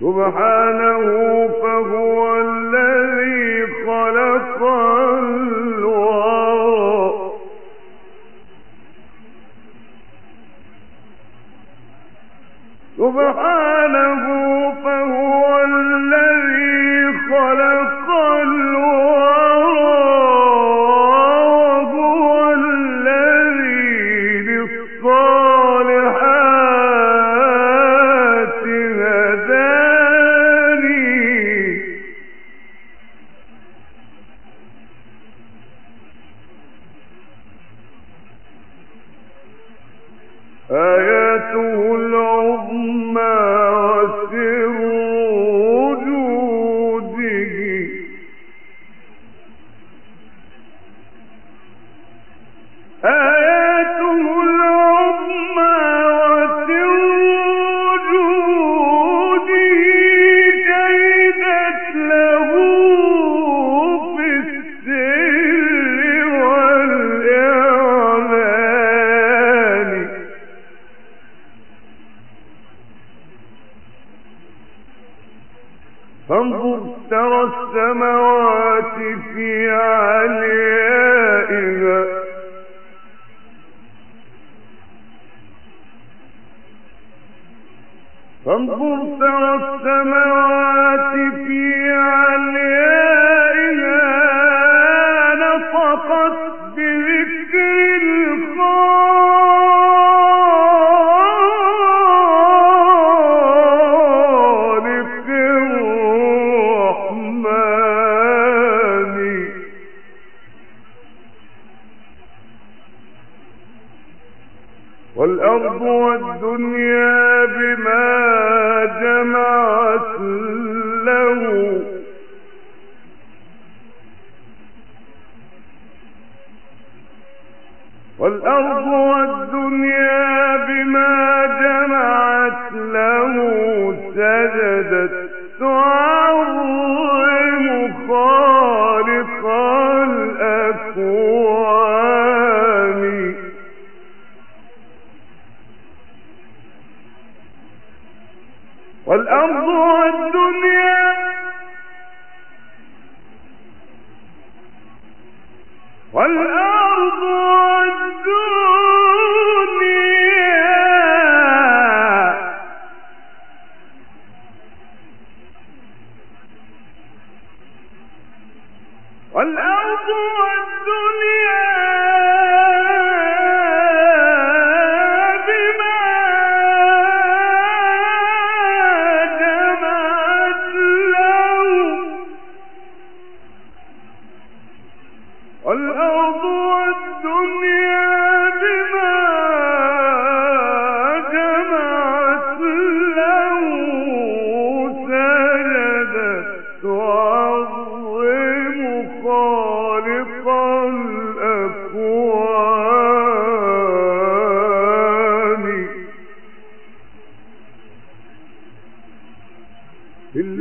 سبحانه فهو آياته العظمى. في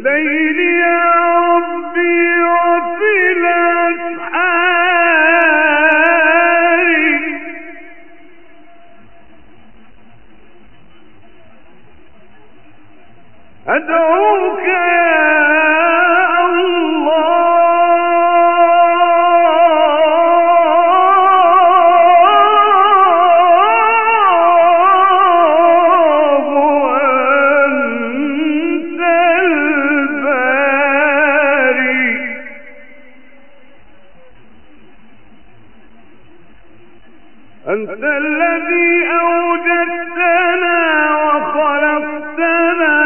بالليل أنت الذي أوجدتنا وخلقتنا.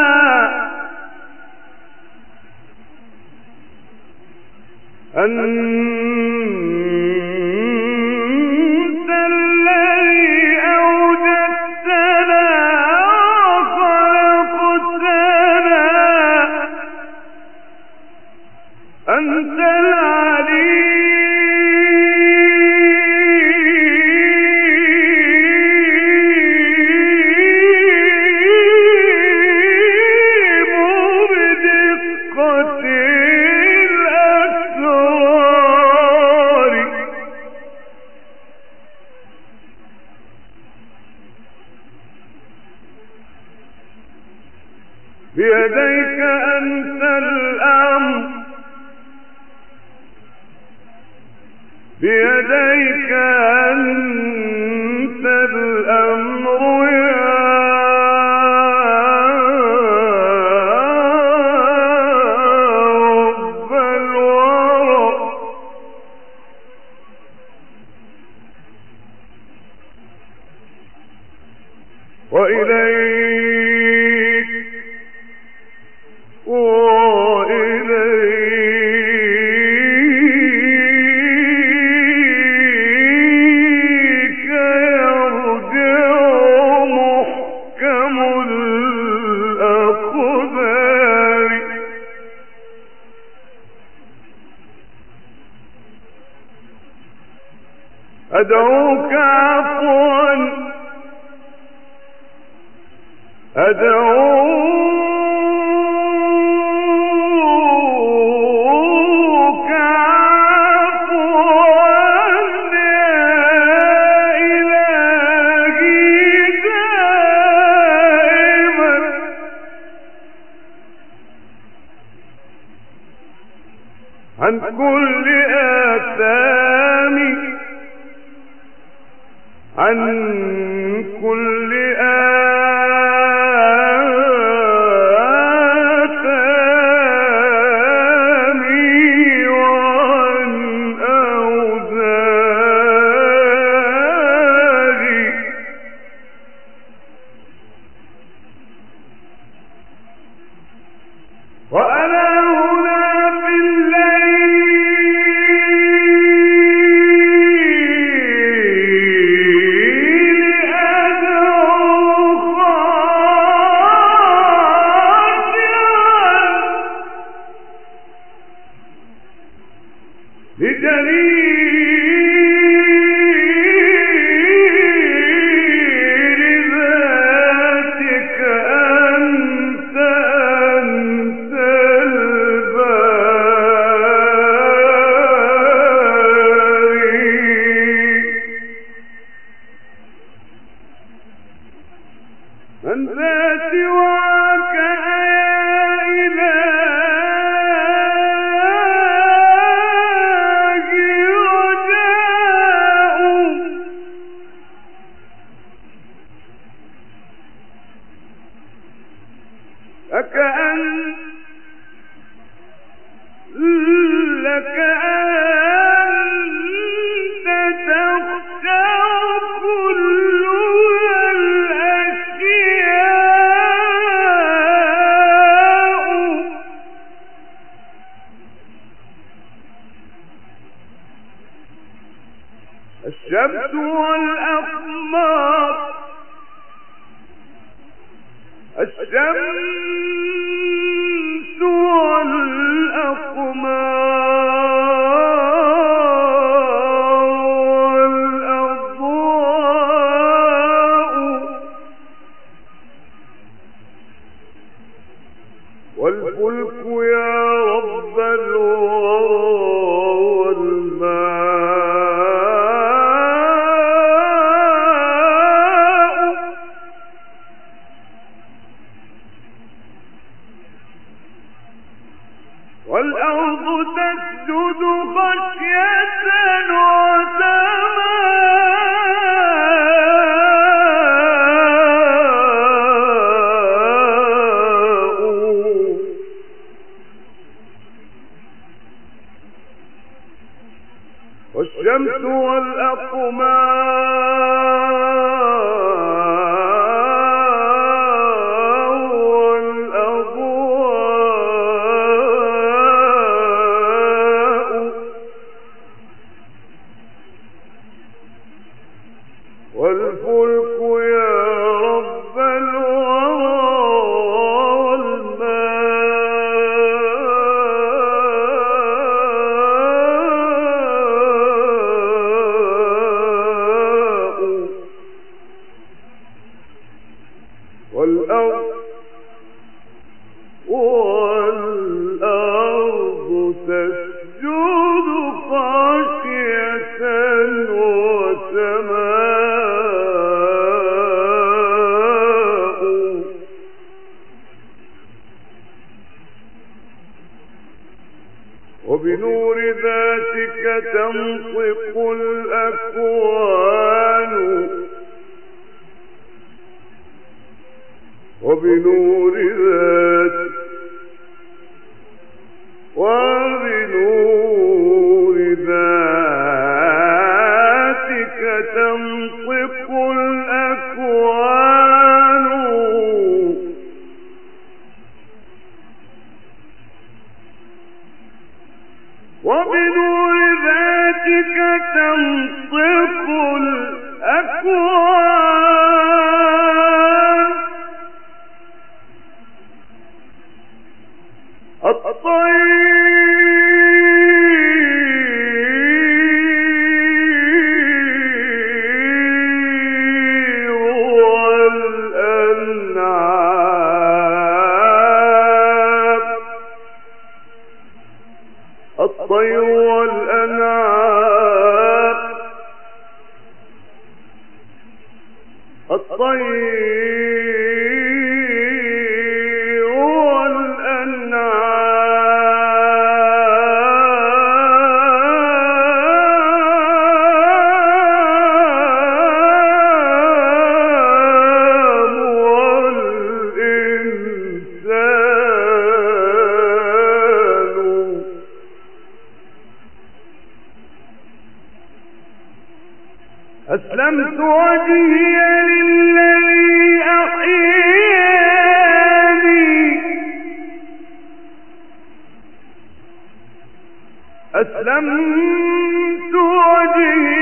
وإليه عن كل آثامي عن كل والشمس والأقمار والأرض والأرض الطير. أسلمت وجهي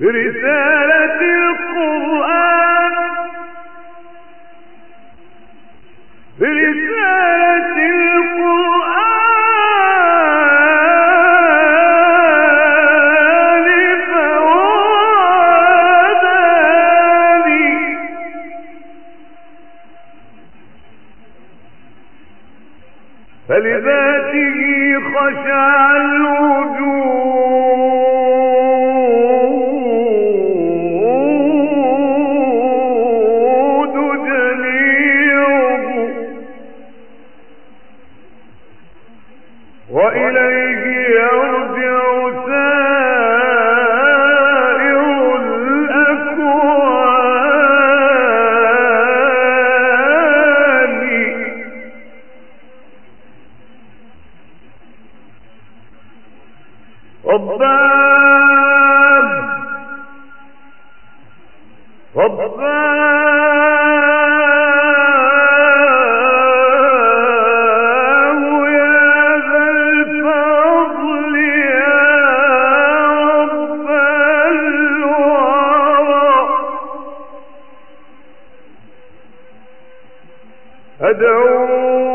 برسالة القرآن. برسالة وإليه يرجع أدعوك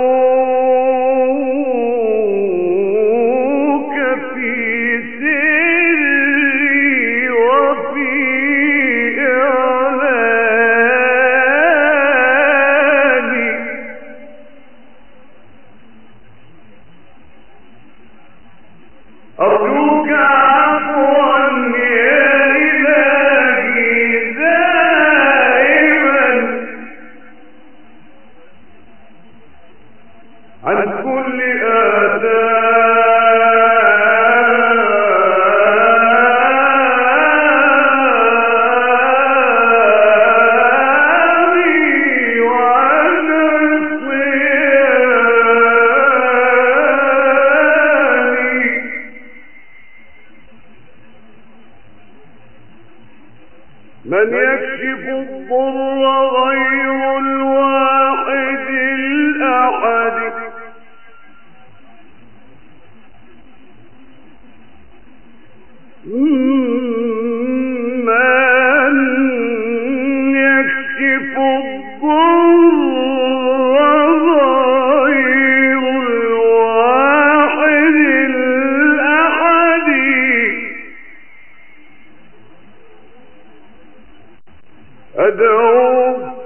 أدعوه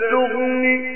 تغني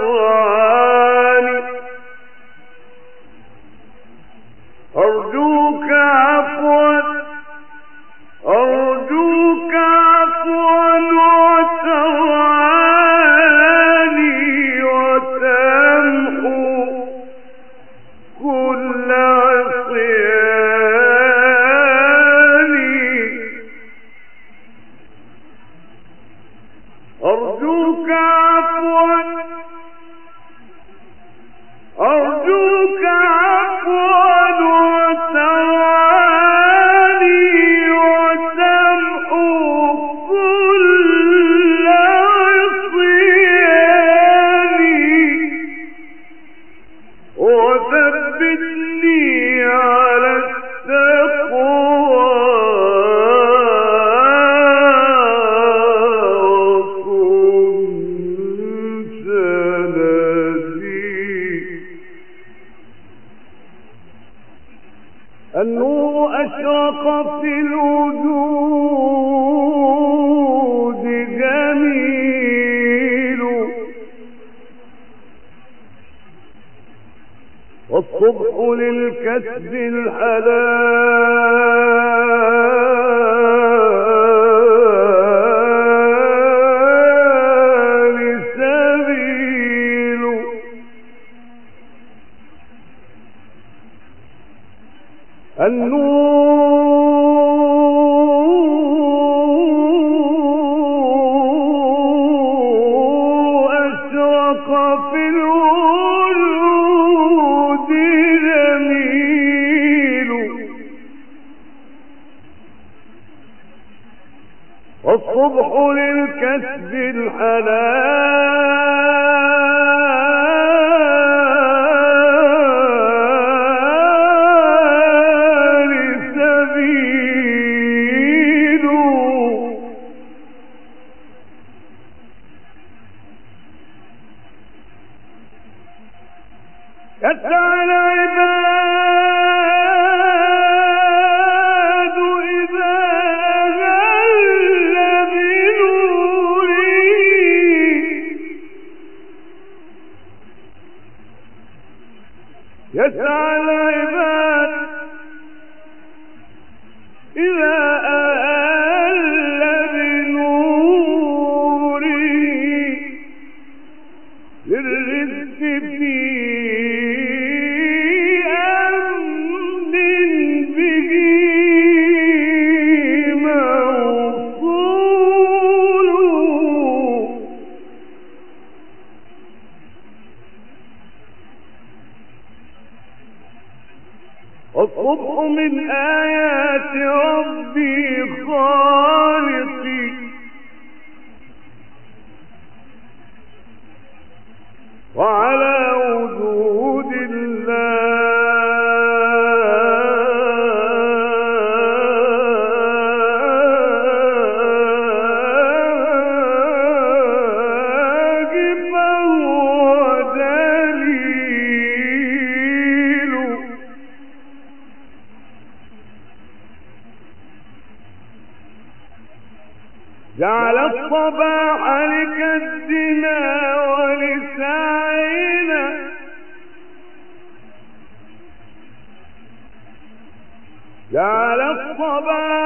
وترعاني good الصباح لكدنا ولسعينا جعل الصباح